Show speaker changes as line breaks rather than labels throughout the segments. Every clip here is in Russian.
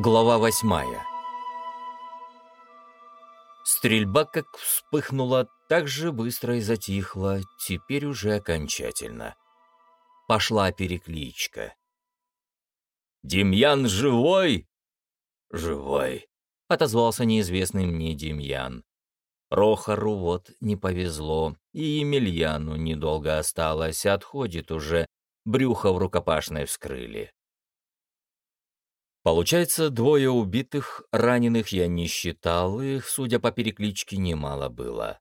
Глава восьмая Стрельба как вспыхнула, так же быстро и затихла, теперь уже окончательно. Пошла перекличка. «Демьян живой?» «Живой», — отозвался неизвестный мне Демьян. Рохару вот не повезло, и Емельяну недолго осталось, отходит уже, брюхо в рукопашной вскрыли. Получается, двое убитых, раненых я не считал, их, судя по перекличке, немало было.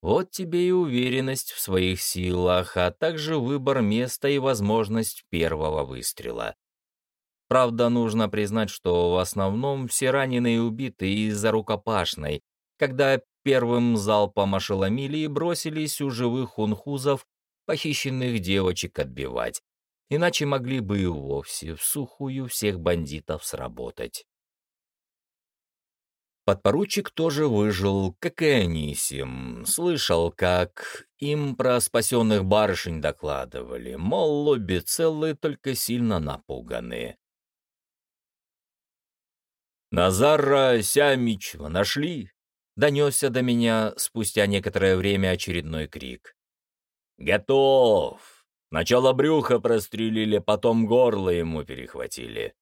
Вот тебе и уверенность в своих силах, а также выбор места и возможность первого выстрела. Правда, нужно признать, что в основном все раненые убиты из-за рукопашной, когда первым залпом ошеломили и бросились у живых хунхузов похищенных девочек отбивать, иначе могли бы и вовсе в сухую всех бандитов сработать. Подпоручик тоже выжил, как и Анисим. Слышал, как им про спасенных барышень докладывали, мол, лобби целые, только сильно напуганные. «Назара Сямичева нашли?» — донесся до меня спустя некоторое время очередной крик. «Готов!» Сначала брюхо прострелили, потом горло ему перехватили.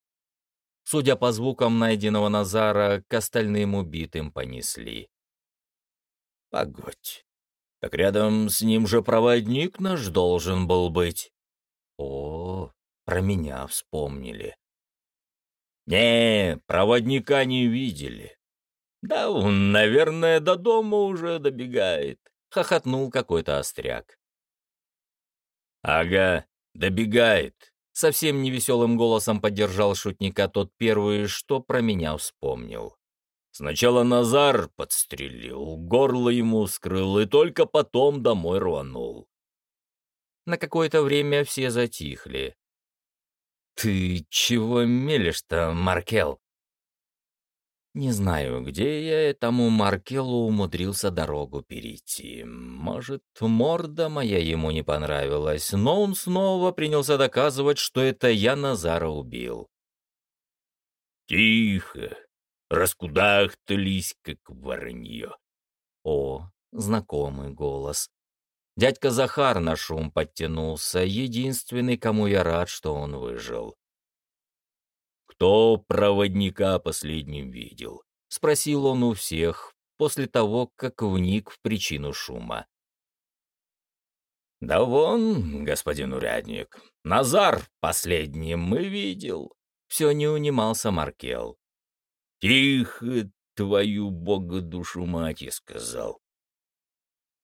Судя по звукам найденного Назара, к остальным убитым понесли. Погодь. Так рядом с ним же проводник наш должен был быть. О, про меня вспомнили. Не, проводника не видели. Да он, наверное, до дома уже добегает. Хохотнул какой-то остряк. «Ага, добегает!» Совсем невеселым голосом поддержал шутника тот первый, что про меня вспомнил. Сначала Назар подстрелил, горло ему скрыл и только потом домой рванул. На какое-то время все затихли. «Ты чего мелешь-то, Маркел?» Не знаю, где я этому Маркелу умудрился дорогу перейти. Может, морда моя ему не понравилась, но он снова принялся доказывать, что это я Назара убил. «Тихо! Раскудахтались, как воронье!» О, знакомый голос. Дядька Захар на шум подтянулся, единственный, кому я рад, что он выжил. «Кто проводника последним видел?» — спросил он у всех после того, как вник в причину шума. «Да вон, господин урядник, Назар последним мы видел», — все не унимался Маркел. «Тихо, твою бога душу мать, — сказал.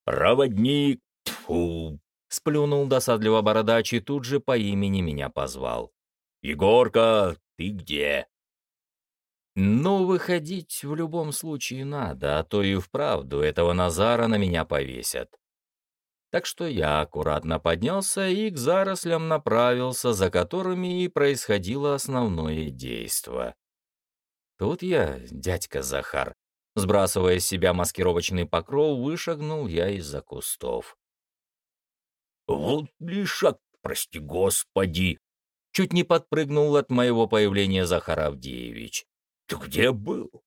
«Проводник, тьфу!» — сплюнул досадливо бородач и тут же по имени меня позвал. «Егорка, ты где?» «Ну, выходить в любом случае надо, а то и вправду этого Назара на меня повесят». Так что я аккуратно поднялся и к зарослям направился, за которыми и происходило основное действо. Тут я, дядька Захар, сбрасывая с себя маскировочный покров, вышагнул я из-за кустов. «Вот лишак, прости господи!» Чуть не подпрыгнул от моего появления Захар Авдеевич. «Ты где был?»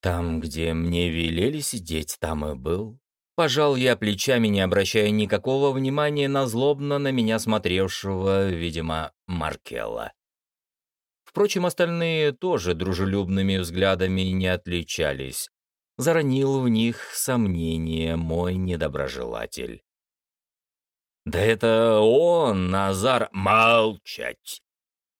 «Там, где мне велели сидеть, там и был». Пожал я плечами, не обращая никакого внимания на злобно на меня смотревшего, видимо, Маркелла. Впрочем, остальные тоже дружелюбными взглядами не отличались. Заронил в них сомнение мой недоброжелатель. «Да это он, Назар, молчать!»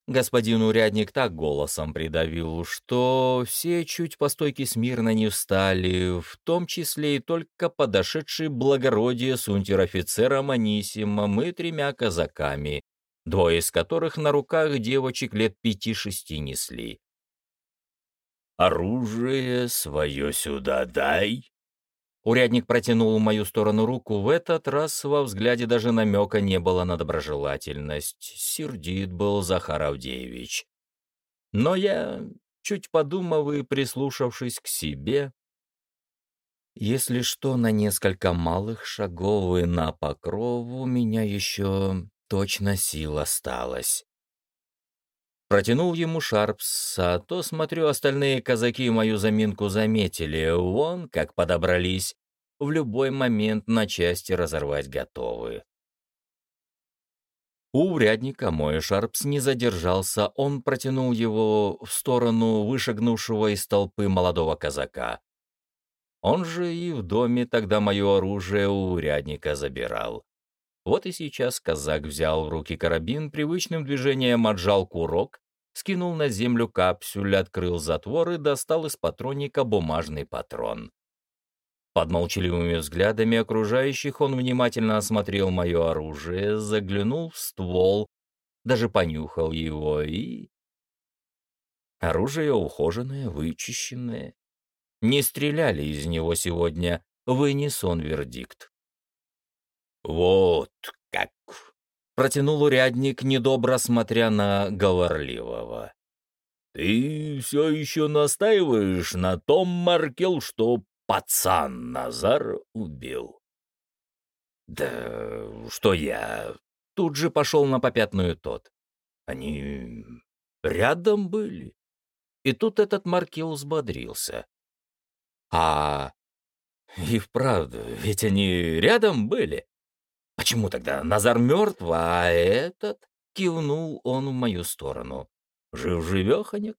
Господин урядник так голосом придавил, что все чуть по стойке смирно не встали, в том числе и только подошедший благородие с унтер-офицером Анисимом и тремя казаками, двое из которых на руках девочек лет пяти-шести несли. «Оружие свое сюда дай!» Урядник протянул в мою сторону руку. В этот раз во взгляде даже намека не было на доброжелательность. Сердит был Захар Авдеевич. Но я, чуть подумав и прислушавшись к себе, если что, на несколько малых шагов и на покров у меня еще точно сил осталась. Протянул ему Шарпс, а то, смотрю, остальные казаки мою заминку заметили. Вон, как подобрались. В любой момент на части разорвать готовы. У урядника мой Шарпс не задержался, он протянул его в сторону вышагнувшего из толпы молодого казака. Он же и в доме тогда мое оружие у урядника забирал. Вот и сейчас казак взял в руки карабин, привычным движением отжал курок, скинул на землю капсюль, открыл затвор и достал из патронника бумажный патрон. Под молчаливыми взглядами окружающих он внимательно осмотрел мое оружие, заглянул в ствол, даже понюхал его и... Оружие ухоженное, вычищенное. Не стреляли из него сегодня, вынес он вердикт. «Вот как!» — протянул урядник, недобро смотря на говорливого. «Ты все еще настаиваешь на том, Маркел, что пацан Назар убил?» «Да что я...» — тут же пошел на попятную тот. «Они рядом были». И тут этот Маркел взбодрился. «А... и вправду, ведь они рядом были?» Почему тогда Назар мертв, а этот? Кивнул он в мою сторону. Жив-живеханек?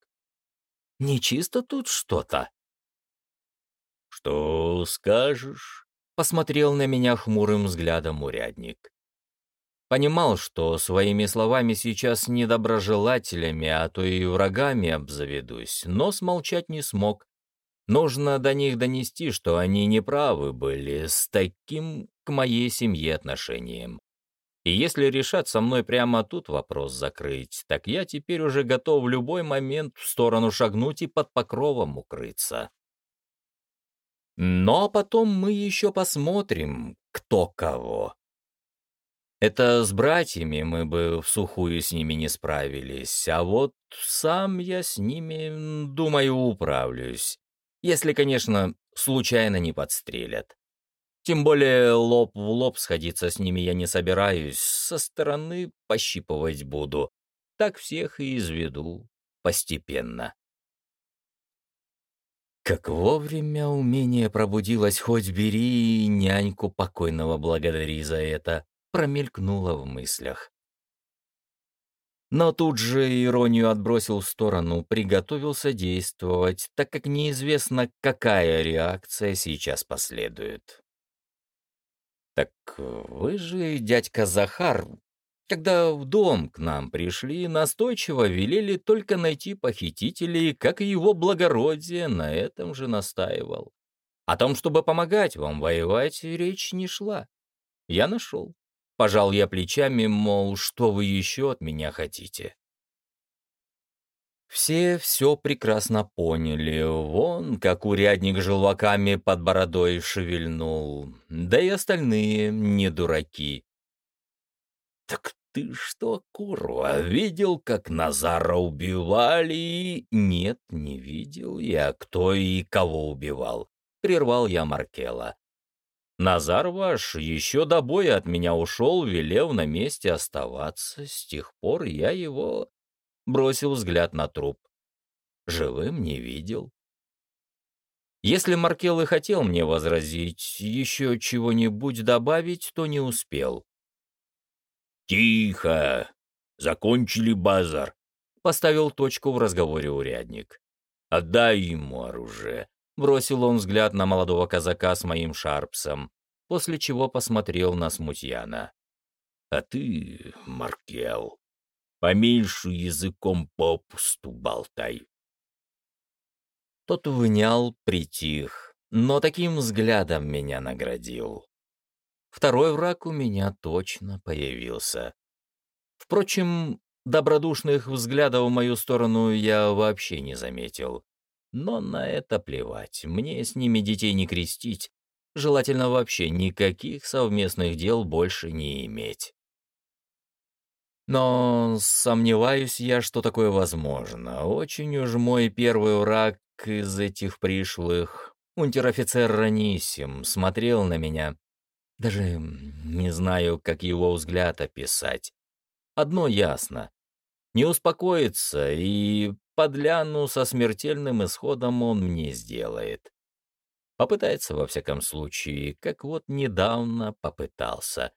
Нечисто тут что-то. Что скажешь? Посмотрел на меня хмурым взглядом урядник. Понимал, что своими словами сейчас недоброжелателями, а то и врагами обзаведусь, но смолчать не смог, Нужно до них донести, что они неправы были с таким к моей семье отношением. И если решат со мной прямо тут вопрос закрыть, так я теперь уже готов в любой момент в сторону шагнуть и под покровом укрыться. Но потом мы еще посмотрим, кто кого. Это с братьями мы бы в сухую с ними не справились, а вот сам я с ними, думаю, управлюсь. Если, конечно, случайно не подстрелят. Тем более лоб в лоб сходиться с ними я не собираюсь, со стороны пощипывать буду. Так всех и изведу постепенно. Как вовремя умение пробудилось, хоть бери, и няньку покойного благодари за это, промелькнуло в мыслях. Но тут же иронию отбросил в сторону, приготовился действовать, так как неизвестно, какая реакция сейчас последует. «Так вы же, дядька Захар, когда в дом к нам пришли, настойчиво велели только найти похитителей, как и его благородие на этом же настаивал. О том, чтобы помогать вам воевать, речь не шла. Я нашел. Пожал я плечами, мол, что вы еще от меня хотите? Все все прекрасно поняли. Вон, как урядник желваками под бородой шевельнул. Да и остальные не дураки. «Так ты что, курва, видел, как Назара убивали?» «Нет, не видел я, кто и кого убивал», — прервал я Маркела. Назар ваш еще до боя от меня ушел, велев на месте оставаться. С тех пор я его бросил взгляд на труп. Живым не видел. Если Маркел и хотел мне возразить, еще чего-нибудь добавить, то не успел. «Тихо! Закончили базар!» — поставил точку в разговоре урядник. «Отдай ему оружие. Бросил он взгляд на молодого казака с моим шарпсом, после чего посмотрел на смутьяна. «А ты, Маркел, поменьше языком попусту болтай». Тот вынял, притих, но таким взглядом меня наградил. Второй враг у меня точно появился. Впрочем, добродушных взглядов в мою сторону я вообще не заметил. Но на это плевать, мне с ними детей не крестить, желательно вообще никаких совместных дел больше не иметь. Но сомневаюсь я, что такое возможно. Очень уж мой первый враг из этих пришлых, унтер-офицер Ранисим, смотрел на меня. Даже не знаю, как его взгляд описать. Одно ясно. Не успокоится, и подляну со смертельным исходом он мне сделает. Попытается, во всяком случае, как вот недавно попытался.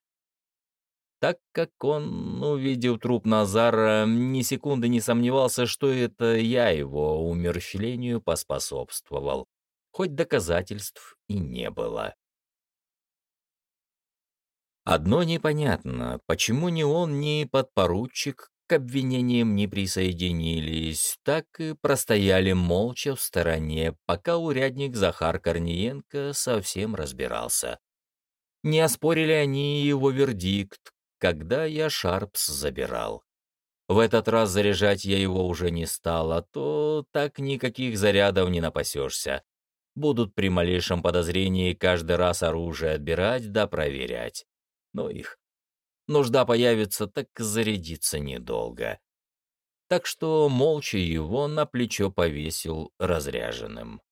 Так как он, увидев труп Назара, ни секунды не сомневался, что это я его умерщвлению поспособствовал, хоть доказательств и не было. Одно непонятно, почему ни он, ни подпоручик к обвинениям не присоединились, так и простояли молча в стороне, пока урядник Захар Корниенко совсем разбирался. Не оспорили они его вердикт, когда я Шарпс забирал. В этот раз заряжать я его уже не стал, а то так никаких зарядов не напасешься. Будут при малейшем подозрении каждый раз оружие отбирать да проверять. Но их нужда появится, так зарядиться недолго. Так что молча его на плечо повесил разряженным.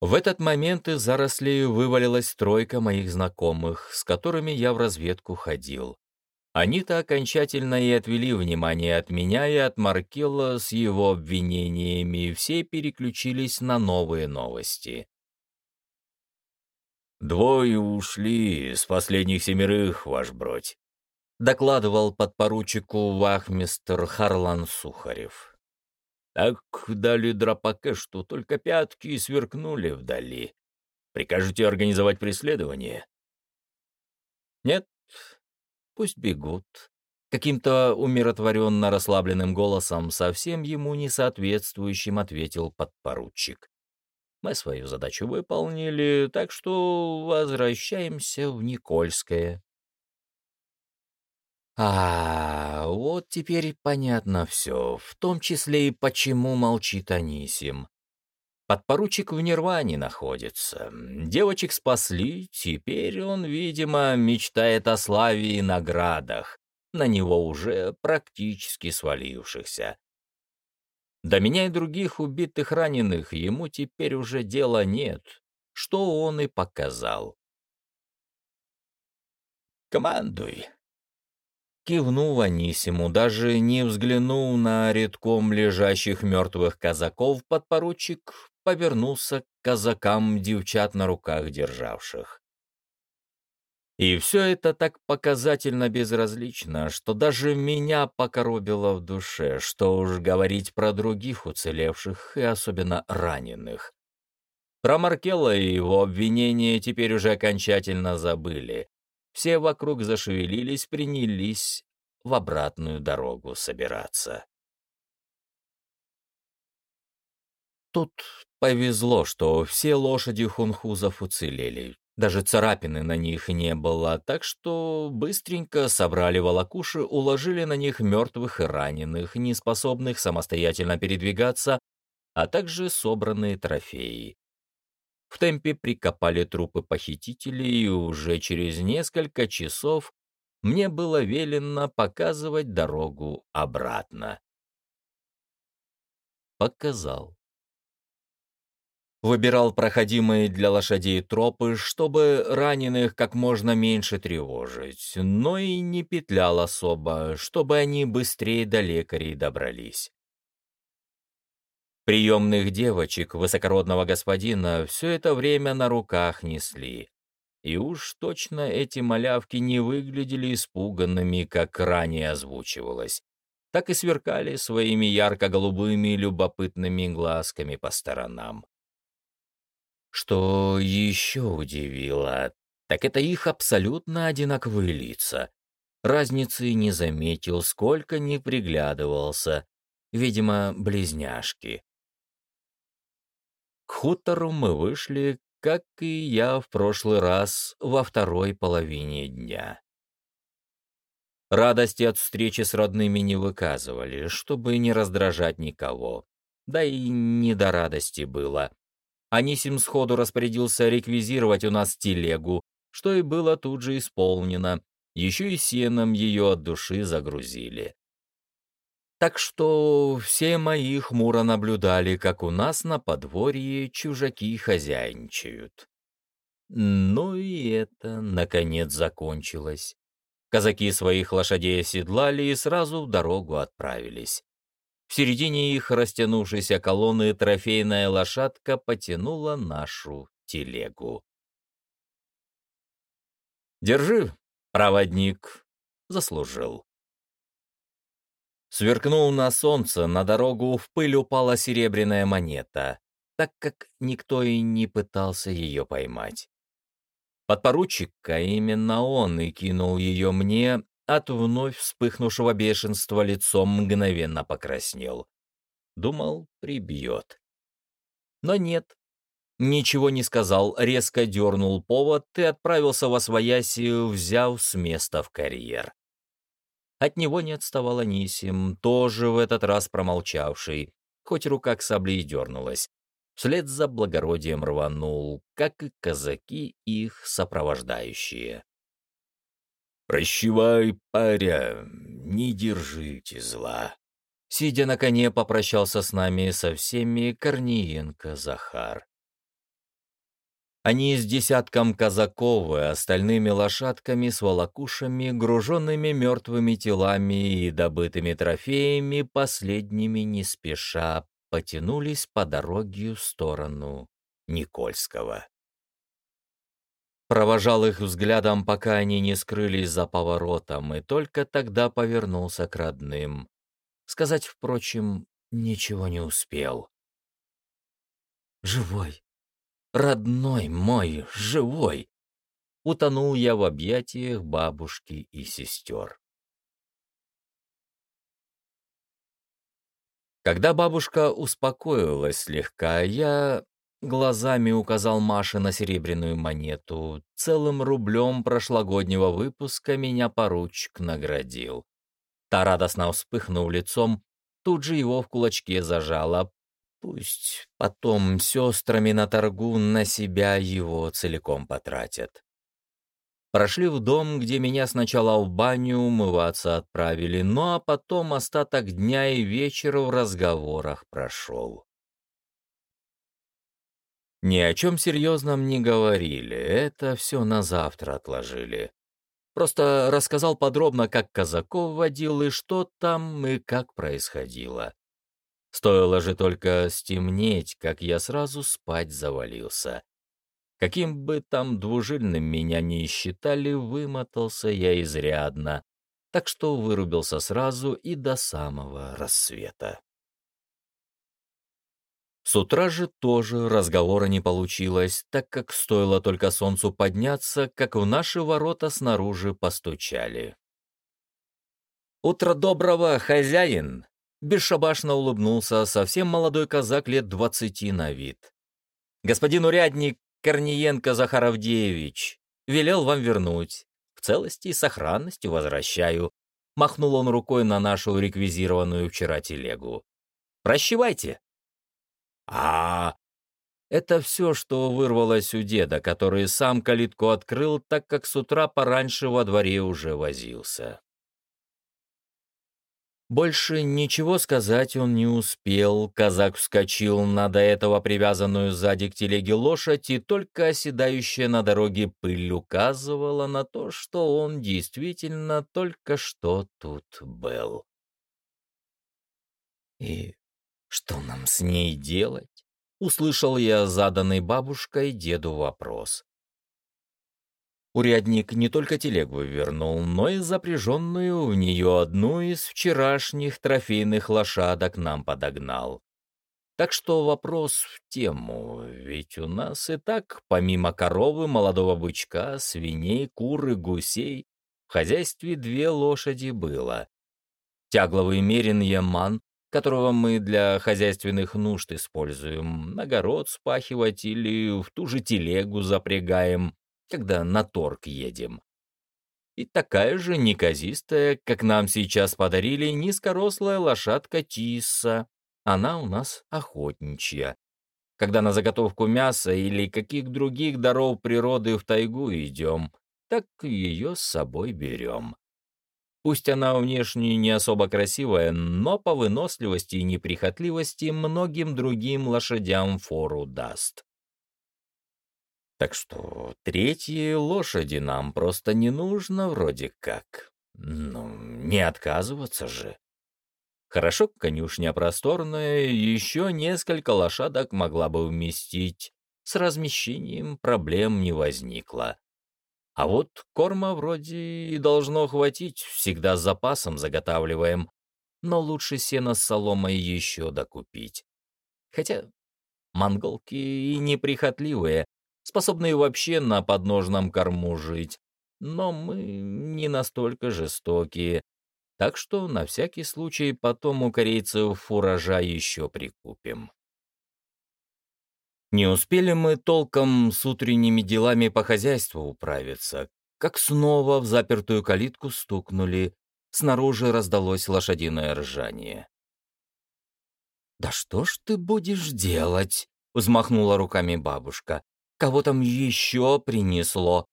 В этот момент из зарослей вывалилась тройка моих знакомых, с которыми я в разведку ходил. Они-то окончательно и отвели внимание от меня и от Маркелла с его обвинениями, все переключились на новые новости.
«Двое ушли с последних семерых, ваш бродь», — докладывал подпоручику вахмистр Харлан Сухарев. «Так дали драпаке, что только пятки сверкнули вдали. Прикажете организовать преследование?»
«Нет, пусть бегут». Каким-то умиротворенно расслабленным голосом, совсем ему не соответствующим, ответил подпоручик. Мы свою задачу выполнили, так что возвращаемся в Никольское. А, вот теперь понятно все, в том числе и почему молчит Анисим. Подпоручик в Нирване находится. Девочек спасли, теперь он, видимо, мечтает о славе и наградах, на него уже практически свалившихся. До меня и других убитых раненых ему теперь уже дела нет, что он и показал.
«Командуй!»
Кивнул Анисиму, даже не взглянул на редком лежащих мертвых казаков, подпоручик повернулся к казакам девчат на руках державших. И все это так показательно безразлично, что даже меня покоробило в душе, что уж говорить про других уцелевших и особенно раненых. Про Маркелла и его обвинения теперь уже окончательно забыли. Все вокруг зашевелились, принялись в обратную дорогу собираться. Тут повезло, что все лошади хунхузов уцелели. Даже царапины на них не было, так что быстренько собрали волокуши, уложили на них мертвых и раненых, неспособных самостоятельно передвигаться, а также собранные трофеи. В темпе прикопали трупы похитителей, и уже через несколько часов мне было велено показывать дорогу обратно. Показал выбирал проходимые для лошадей тропы, чтобы раненых как можно меньше тревожить, но и не петлял особо, чтобы они быстрее до лекарей добрались. Приемных девочек высокородного господина все это время на руках несли. И уж точно эти малявки не выглядели испуганными, как ранее озвучивалось, так и сверкали своими ярко-голубыми любопытными глазками по сторонам. Что еще удивило, так это их абсолютно одинаковые лица. Разницы не заметил, сколько не приглядывался. Видимо, близняшки. К хутору мы вышли, как и я в прошлый раз, во второй половине дня. Радости от встречи с родными не выказывали, чтобы не раздражать никого. Да и не до радости было. Анисим сходу распорядился реквизировать у нас телегу, что и было тут же исполнено. Еще и сеном ее от души загрузили. Так что все мои хмуро наблюдали, как у нас на подворье чужаки хозяйничают. Ну и это, наконец, закончилось. Казаки своих лошадей оседлали и сразу в дорогу отправились. В середине их растянувшейся колонны трофейная лошадка потянула нашу телегу. «Держи, проводник!» — заслужил. Сверкнул на солнце, на дорогу в пыль упала серебряная монета, так как никто и не пытался ее поймать. Подпоручика именно он и кинул ее мне, от вновь вспыхнувшего бешенства лицом мгновенно покраснел. Думал, прибьет. Но нет. Ничего не сказал, резко дернул повод и отправился во своясию, взяв с места в карьер. От него не отставал Анисим, тоже в этот раз промолчавший, хоть рука к сабле и дернулась. Вслед за благородием рванул, как и казаки их сопровождающие.
«Прощевай, паря, не держите зла».
Сидя на коне, попрощался с нами со всеми Корниенко Захар. Они с десятком казаков и остальными лошадками с волокушами, груженными мертвыми телами и добытыми трофеями, последними не спеша потянулись по дороге в сторону Никольского. Провожал их взглядом, пока они не скрылись за поворотом, и только тогда повернулся к родным. Сказать, впрочем, ничего не успел. «Живой! Родной мой, живой!» Утонул я в объятиях бабушки и сестер. Когда бабушка успокоилась слегка, я глазами указал Маше на серебряную монету. Целым рублем прошлогоднего выпуска меня поручик наградил. Та радостно вспыхнув лицом, тут же его в кулачке зажала. Пусть потом сестрами на торгу на себя его целиком потратят. Прошли в дом, где меня сначала в баню умываться отправили, ну а потом остаток дня и вечера в разговорах прошел. Ни о чем серьезном не говорили, это все на завтра отложили. Просто рассказал подробно, как казаков водил и что там и как происходило. Стоило же только стемнеть, как я сразу спать завалился. Каким бы там двужильным меня ни считали, вымотался я изрядно, так что вырубился сразу и до самого рассвета. С утра же тоже разговора не получилось, так как стоило только солнцу подняться, как в наши ворота снаружи постучали. «Утро доброго, хозяин!» Бесшабашно улыбнулся совсем молодой казак лет двадцати на вид. «Господин урядник Корниенко Захар Авдеевич, велел вам вернуть. В целости и сохранности возвращаю». Махнул он рукой на нашу реквизированную вчера телегу. «Прощевайте». А, Это все, что вырвалось у деда, который сам калитку открыл, так как с утра пораньше во дворе уже возился. Больше ничего сказать он не успел. Казак вскочил на до этого привязанную сзади к телеге лошадь, и только оседающая на дороге пыль указывала на то, что он действительно только что тут был. «И что нам с ней делать?» — услышал я заданный бабушкой деду вопрос. Урядник не только телегу вернул, но и запряженную в нее одну из вчерашних трофейных лошадок нам подогнал. Так что вопрос в тему, ведь у нас и так, помимо коровы, молодого бычка, свиней, кур и гусей, в хозяйстве две лошади было. Тягловый мерин Яман, которого мы для хозяйственных нужд используем, огород спахивать или в ту же телегу запрягаем, когда на торг едем. И такая же неказистая, как нам сейчас подарили, низкорослая лошадка Тисса. Она у нас охотничья. Когда на заготовку мяса или каких других даров природы в тайгу идем, так ее с собой берем. Пусть она внешне не особо красивая, но по выносливости и неприхотливости многим другим лошадям фору даст. Так что третьей лошади нам просто не нужно вроде как. Ну, не отказываться же. Хорошо, конюшня просторная, еще несколько лошадок могла бы вместить. С размещением проблем не возникло. А вот корма вроде и должно хватить, всегда с запасом заготавливаем. Но лучше сено с соломой еще докупить. Хотя монголки и неприхотливые, способные вообще на подножном корму жить. Но мы не настолько жестокие, так что на всякий случай потом у корейцев урожай еще прикупим. Не успели мы толком с утренними делами по хозяйству управиться, как снова в запертую калитку стукнули, снаружи раздалось лошадиное ржание. «Да что ж ты будешь делать?» — взмахнула руками бабушка. «Кого там еще принесло?»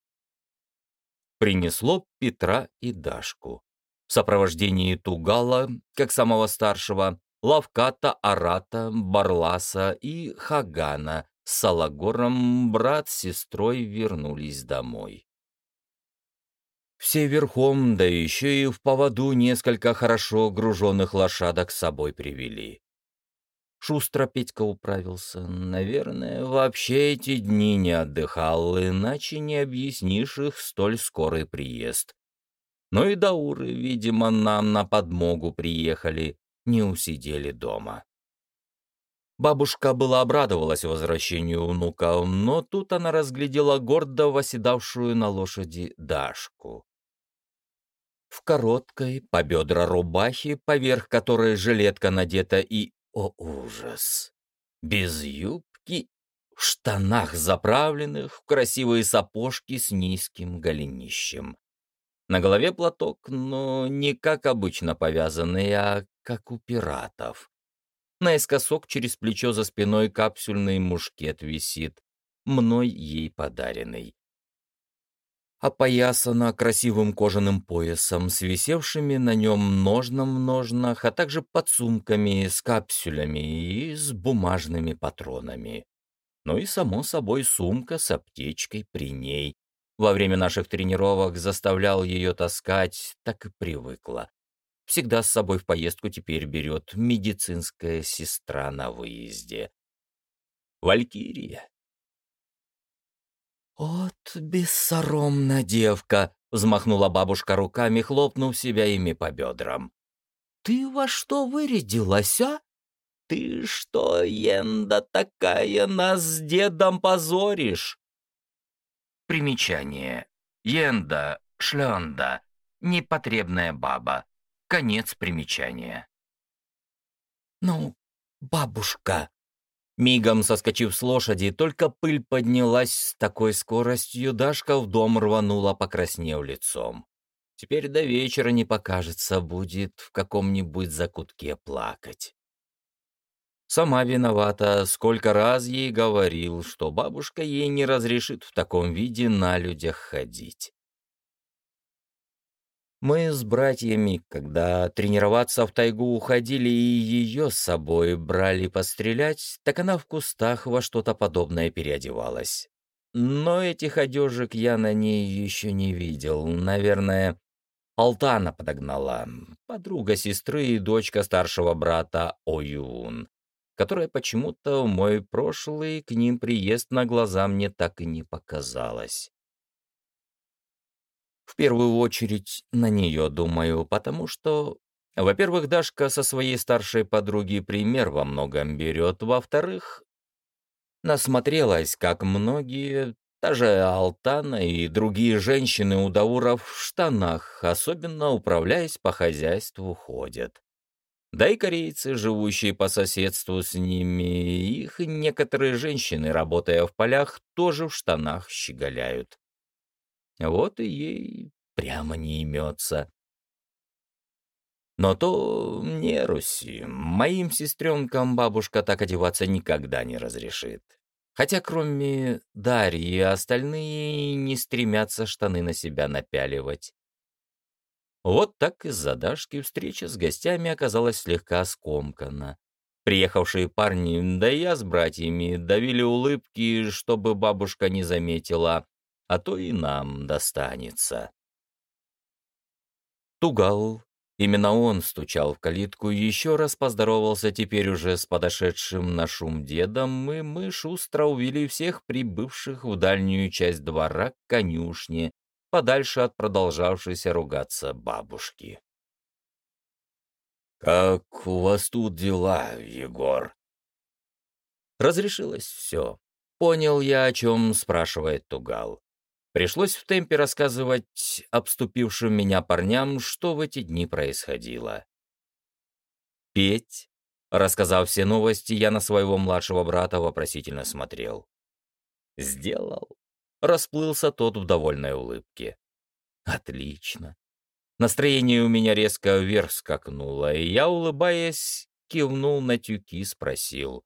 Принесло Петра и Дашку в сопровождении Тугала, как самого старшего, Лавката, Арата, Барласа и Хагана с Салагором брат с сестрой вернулись домой. Все верхом, да еще и в поводу несколько хорошо груженных лошадок с собой привели. Шустро Петька управился. Наверное, вообще эти дни не отдыхал, иначе не объяснишь их столь скорый приезд. Но и дауры, видимо, нам на подмогу приехали, не усидели дома. Бабушка была обрадовалась возвращению внука, но тут она разглядела гордо восседавшую на лошади Дашку. В короткой, по бедра рубахе, поверх которой жилетка надета и, о ужас, без юбки, в штанах заправленных, в красивые сапожки с низким голенищем. На голове платок, но не как обычно повязанный, а как у пиратов. Наискосок через плечо за спиной капсюльный мушкет висит, мной ей подаренный. Опоясана красивым кожаным поясом с висевшими на нем ножном в ножнах, а также подсумками с капсюлями и с бумажными патронами. Ну и, само собой, сумка с аптечкой при ней, во время наших тренировок заставлял ее таскать, так и привыкла. Всегда с собой в поездку теперь берет медицинская сестра на выезде. Валькирия. «От бессоромна девка!» — взмахнула бабушка руками, хлопнув себя ими по бедрам. «Ты во что вырядилась, а? Ты что, Енда такая, нас с дедом позоришь?» Примечание. Йенда, шлёнда, непотребная баба. Конец примечания. «Ну, бабушка!» Мигом соскочив с лошади, только пыль поднялась с такой скоростью, Дашка в дом рванула, покраснев лицом. Теперь до вечера не покажется, будет в каком-нибудь закутке плакать. Сама виновата, сколько раз ей говорил, что бабушка ей не разрешит в таком виде на людях ходить. Мы с братьями, когда тренироваться в тайгу уходили и ее с собой брали пострелять, так она в кустах во что-то подобное переодевалась. Но этих одежек я на ней еще не видел. Наверное, Алтана подогнала, подруга сестры и дочка старшего брата Оюн которая почему-то в мой прошлый к ним приезд на глаза мне так и не показалась. В первую очередь на нее думаю, потому что, во-первых, Дашка со своей старшей подруги пример во многом берет, во-вторых, насмотрелась, как многие, та же Алтана и другие женщины у Дауров в штанах, особенно управляясь по хозяйству, ходят. Да и корейцы, живущие по соседству с ними, их некоторые женщины, работая в полях, тоже в штанах щеголяют. Вот и ей прямо не имется. Но то не Руси. Моим сестренкам бабушка так одеваться никогда не разрешит. Хотя кроме Дарьи остальные не стремятся штаны на себя напяливать. Вот так из-за Дашки встреча с гостями оказалась слегка скомкана. Приехавшие парни, да я с братьями, давили улыбки, чтобы бабушка не заметила, а то и нам достанется. Тугал, именно он стучал в калитку, еще раз поздоровался теперь уже с подошедшим на шум дедом, и мы шустро увели всех прибывших в дальнюю часть двора к конюшне, подальше от продолжавшейся ругаться бабушки.
«Как у вас тут дела, Егор?»
Разрешилось все. Понял я, о чем спрашивает Тугал. Пришлось в темпе рассказывать обступившим меня парням, что в эти дни происходило. Петь, рассказав все новости, я на своего младшего брата вопросительно смотрел. «Сделал». Расплылся тот в довольной улыбке. «Отлично. Настроение у меня резко вверх скакнуло, и я, улыбаясь, кивнул на тюки, спросил.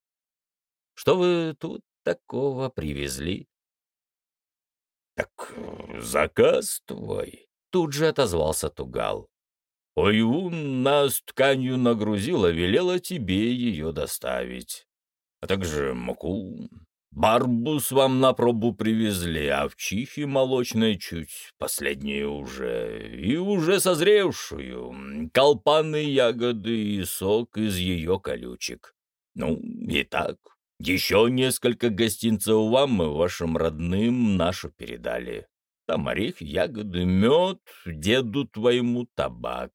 «Что вы тут такого привезли?»
«Так заказ твой», — тут же отозвался Тугал. «Ойун нас тканью нагрузила, велела тебе ее доставить, а также муку, Барбус вам на пробу привезли, а в чихе молочной чуть, последнюю уже, и уже созревшую, колпаны ягоды и сок из ее колючек. Ну, и так, еще несколько гостинцев вам и вашим родным нашу передали. Там орех, ягоды, мед, деду твоему табак.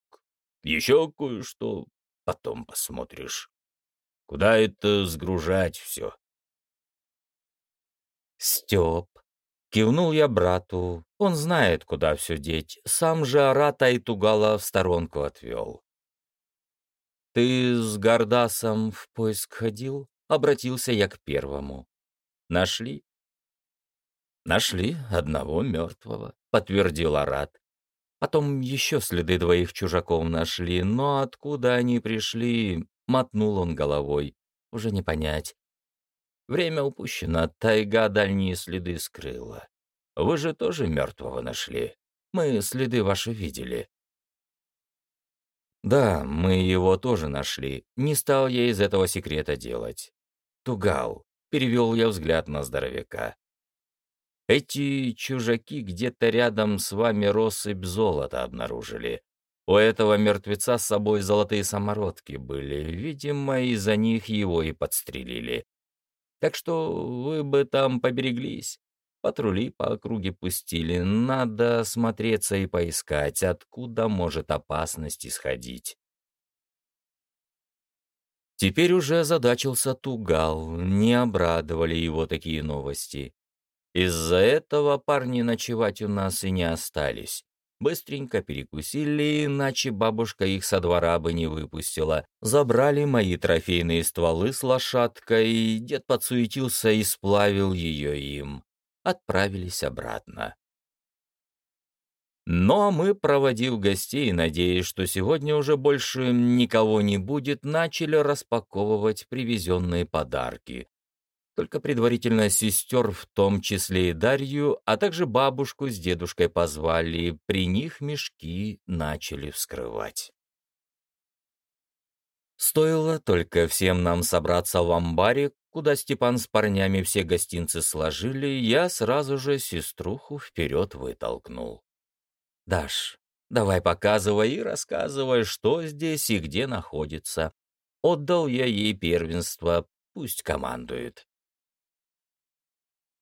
Еще кое-что, потом посмотришь. Куда это сгружать все?
«Степ!» — кивнул я брату. Он знает, куда все деть. Сам же Арата и Тугала в сторонку отвел. «Ты с Гардасом в поиск ходил?» — обратился я к первому. «Нашли?» «Нашли одного мертвого», — подтвердил Арат. Потом еще следы двоих чужаков нашли, но откуда они пришли, мотнул он головой. Уже не понять. Время упущено, тайга дальние следы скрыла. Вы же тоже мертвого нашли. Мы следы ваши видели. Да, мы его тоже нашли. Не стал я из этого секрета делать. Тугал. Перевел я взгляд на здоровяка. Эти чужаки где-то рядом с вами россыпь золота обнаружили. У этого мертвеца с собой золотые самородки были. Видимо, из-за них его и подстрелили. Так что вы бы там побереглись. Патрули по округе пустили. Надо смотреться и поискать, откуда может опасность исходить. Теперь уже задачился Тугал, не обрадовали его такие новости. Из-за этого парни ночевать у нас и не остались. Быстренько перекусили, иначе бабушка их со двора бы не выпустила. Забрали мои трофейные стволы с лошадкой, дед подсуетился и сплавил ее им. Отправились обратно. Но мы, проводив гостей, надеясь, что сегодня уже больше никого не будет, начали распаковывать привезенные подарки только предварительно сестер, в том числе и Дарью, а также бабушку с дедушкой позвали, при них мешки начали вскрывать. Стоило только всем нам собраться в амбаре, куда Степан с парнями все гостинцы сложили, я сразу же сеструху вперед вытолкнул. «Даш, давай показывай и рассказывай, что здесь и где находится». Отдал я ей первенство, пусть командует.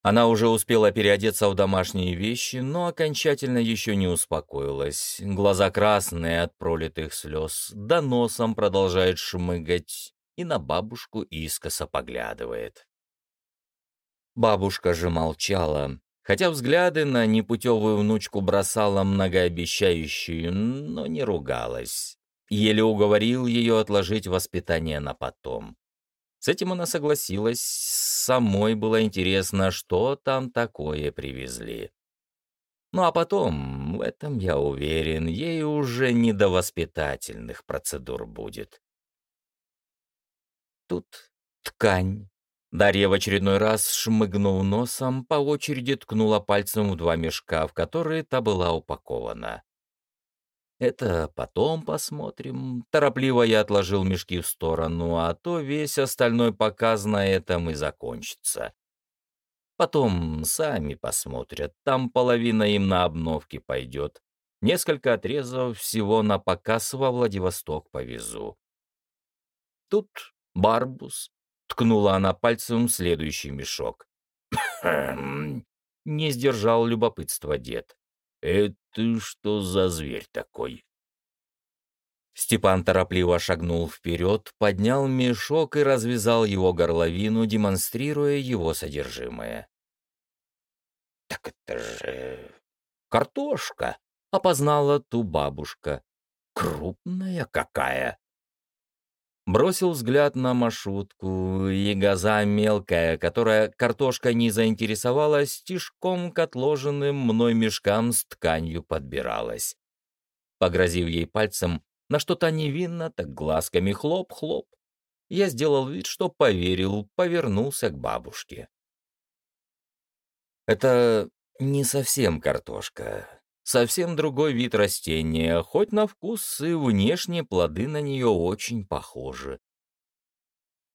Она уже успела переодеться в домашние вещи, но окончательно еще не успокоилась. Глаза красные от пролитых слез, да носом продолжает шмыгать и на бабушку искоса поглядывает. Бабушка же молчала, хотя взгляды на непутевую внучку бросала многообещающую, но не ругалась. Еле уговорил ее отложить воспитание на потом. С этим она согласилась, самой было интересно, что там такое привезли. Ну а потом, в этом я уверен, ей уже не до воспитательных процедур будет. Тут ткань. Дарья в очередной раз, шмыгнув носом, по очереди ткнула пальцем в два мешка, в которые та была упакована. Это потом посмотрим. Торопливо я отложил мешки в сторону, а то весь остальной показ на этом и закончится. Потом сами посмотрят, там половина им на обновки пойдет. Несколько отрезов всего на показ во Владивосток повезу. Тут барбус. Ткнула она пальцем следующий мешок. Не сдержал любопытства дед. «Это что за зверь такой?» Степан торопливо шагнул вперед, поднял мешок и развязал его горловину, демонстрируя его содержимое. «Так это же картошка!» — опознала ту бабушка. «Крупная какая!» Бросил взгляд на маршрутку, и газа мелкая, которая картошка не заинтересовала, стишком к отложенным мной мешкам с тканью подбиралась. Погрозив ей пальцем, на что-то невинно, так глазками хлоп-хлоп. Я сделал вид, что поверил, повернулся к бабушке. Это не совсем картошка. Совсем другой вид растения, хоть на вкус и внешне плоды на нее очень похожи.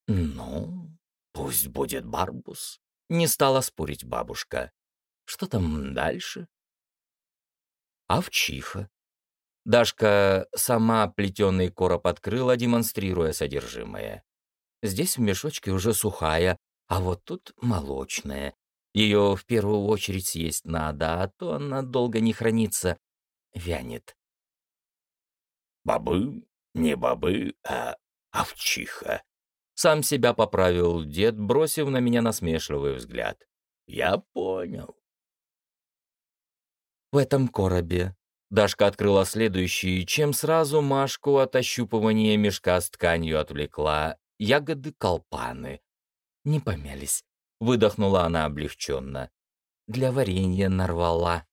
«Ну, пусть будет барбус», — не стала спорить бабушка. «Что там дальше?» «Овчиха». Дашка сама плетеный короб открыла, демонстрируя содержимое. Здесь в мешочке уже сухая, а вот тут молочная, ее в первую очередь съесть надо, а то она долго не хранится, вянет.
«Бобы, не бобы, а овчиха», —
сам себя поправил дед, бросив на меня насмешливый взгляд.
«Я понял».
В этом коробе Дашка открыла следующий, чем сразу Машку от ощупывания мешка с тканью отвлекла. Ягоды колпаны. Не помялись. Выдохнула она облегченно. Для варенья нарвала.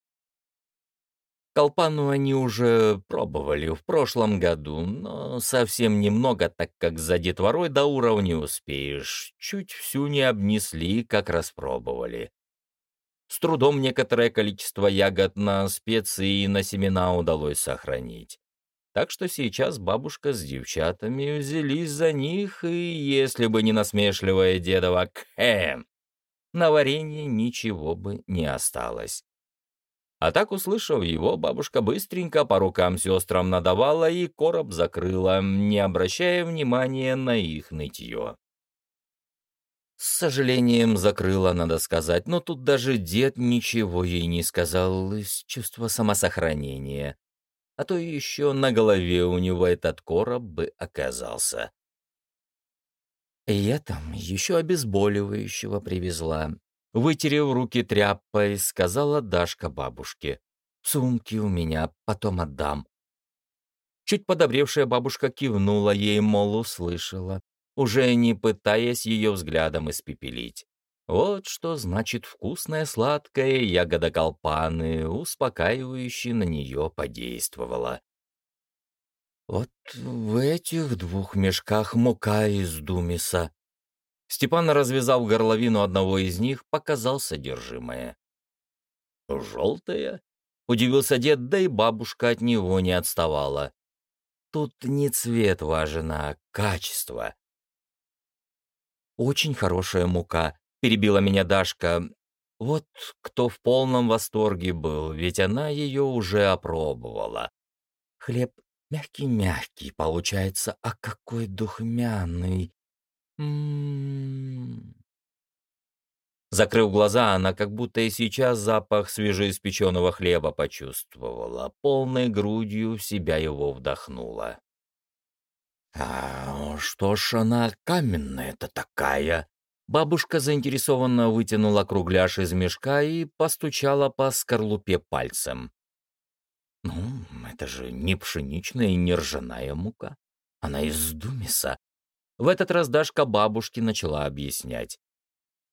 Колпану они уже пробовали в прошлом году, но совсем немного, так как за детворой до уровня успеешь. Чуть всю не обнесли, как распробовали. С трудом некоторое количество ягод на специи и на семена удалось сохранить. Так что сейчас бабушка с девчатами взялись за них, и если бы не насмешливая дедова «кхэм», на варенье ничего бы не осталось. А так, услышав его, бабушка быстренько по рукам сестрам надавала и короб закрыла, не обращая внимания на их нытье. С сожалением закрыла, надо сказать, но тут даже дед ничего ей не сказал из чувства самосохранения. А то еще на голове у него этот короб бы оказался. Я там еще обезболивающего привезла. Вытерев руки тряпкой, сказала Дашка бабушке. «Сумки у меня, потом отдам». Чуть подобревшая бабушка кивнула ей, мол, услышала, уже не пытаясь ее взглядом испепелить. Вот что значит вкусная сладкая ягода колпаны, успокаивающе на нее подействовала. Вот в этих двух мешках мука из думиса. Степан, развязав горловину одного из них, показал содержимое.
«Желтая?»
— удивился дед, да и бабушка от него не отставала. «Тут не цвет важен, а качество». «Очень хорошая мука», — перебила меня Дашка. «Вот кто в полном восторге был, ведь она ее уже опробовала. Хлеб Мягкий-мягкий получается, а какой духмяный. М -м -м. Закрыв глаза, она как будто и сейчас запах свежеиспеченного хлеба почувствовала, полной грудью в себя его вдохнула. «А что ж она каменная-то такая?» Бабушка заинтересованно вытянула кругляш из мешка и постучала по скорлупе пальцем. Ну, это же не пшеничная и не ржаная мука. Она из думиса. В этот раз Дашка бабушке начала объяснять.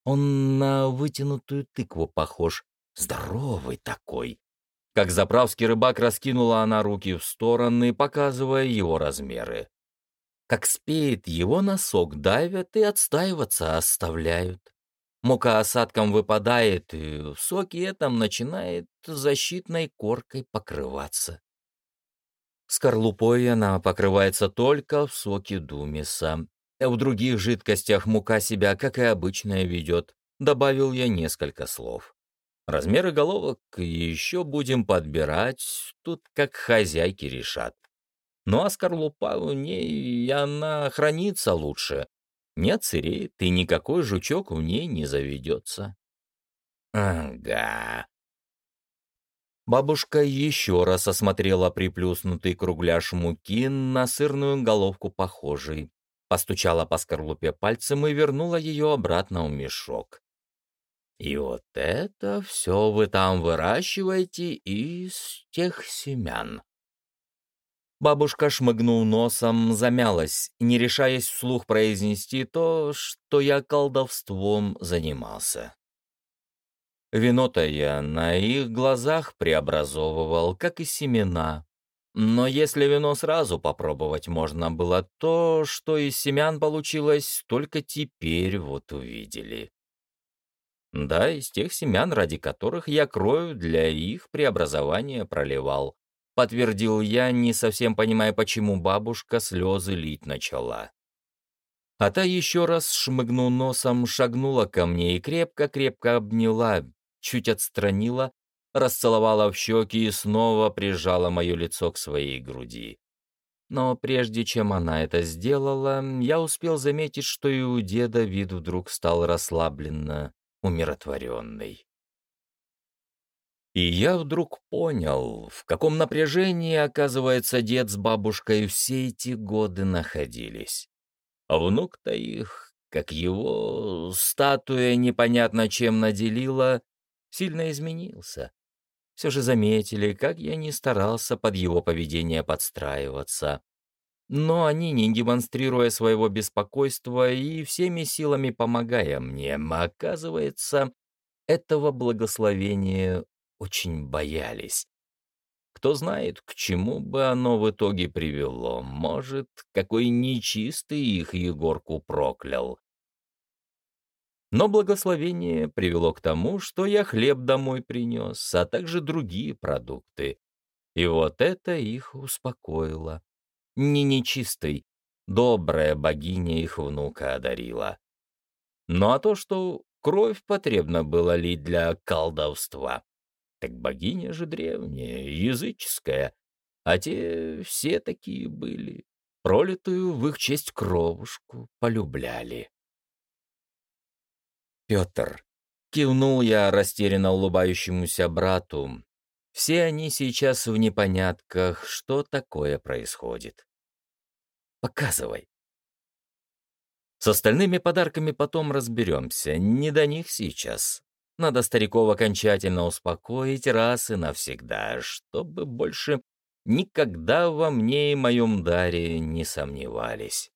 Он на вытянутую тыкву похож. Здоровый такой. Как заправский рыбак раскинула она руки в стороны, показывая его размеры. Как спеет, его носок давят и отстаиваться оставляют. Мука осадком выпадает, и в соке этом начинает защитной коркой покрываться. Скорлупой она покрывается только в соке думиса. А в других жидкостях мука себя, как и обычная, ведет. Добавил я несколько слов. Размеры головок еще будем подбирать, тут как хозяйки решат. Ну а скорлупа у ней, она хранится лучше. Не отсыреет, и никакой жучок в ней не заведется. Ага. Бабушка еще раз осмотрела приплюснутый кругляш муки на сырную головку похожий, постучала по скорлупе пальцем и вернула ее обратно в мешок. И вот это все вы там выращиваете из тех семян. Бабушка, шмыгнул носом, замялась, не решаясь вслух произнести то, что я колдовством занимался. Вино-то я на их глазах преобразовывал, как и семена. Но если вино сразу попробовать можно было, то, что из семян получилось, только теперь вот увидели. Да, из тех семян, ради которых я крою для их преобразования проливал подтвердил я, не совсем понимая, почему бабушка слезы лить начала. А та еще раз, шмыгнув носом, шагнула ко мне и крепко-крепко обняла, чуть отстранила, расцеловала в щеки и снова прижала мое лицо к своей груди. Но прежде чем она это сделала, я успел заметить, что и у деда вид вдруг стал расслабленно умиротворенный. И я вдруг понял, в каком напряжении, оказывается, дед с бабушкой все эти годы находились. А внук-то их, как его статуя непонятно чем наделила, сильно изменился. Все же заметили, как я не старался под его поведение подстраиваться. Но они, не демонстрируя своего беспокойства и всеми силами помогая мне, оказывается, этого благословения очень боялись. Кто знает, к чему бы оно в итоге привело. Может, какой нечистый их Егорку проклял. Но благословение привело к тому, что я хлеб домой принес, а также другие продукты. И вот это их успокоило. Не нечистый, добрая богиня их внука одарила. Ну а то, что кровь потребно было лить для колдовства, так богиня же древняя, языческая, а те все такие были. Пролитую в их честь кровушку полюбляли. Петр. Кивнул я растерянно улыбающемуся брату. Все они сейчас в непонятках, что такое происходит. Показывай. С остальными подарками потом разберемся, не до них сейчас. Надо стариков окончательно успокоить раз и навсегда, чтобы больше никогда во мне и моем даре не сомневались.